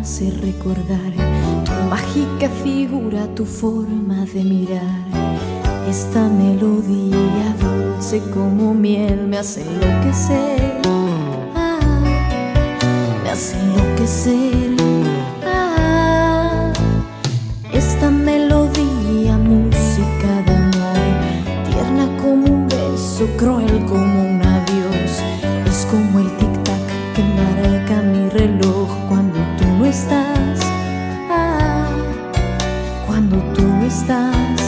hace recordar tu mágica figura, tu forma de mirar. Esta melodía dulce como miel me hace enloquecer. Ah, me hace enloquecer. Ah, esta melodía, música de amor, tierna como un beso, cruel como un adiós. Es como el tic-tac que marca mi reloj estás, ah, cuando tú estás.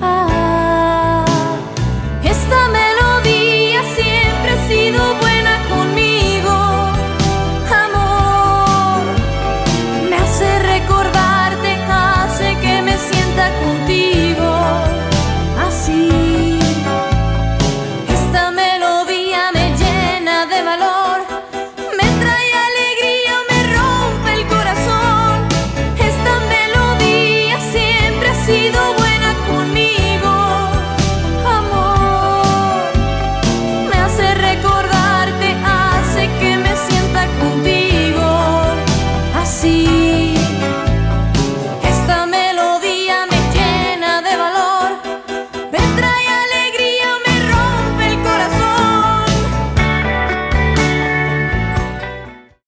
Ah, esta melodía siempre ha sido buena.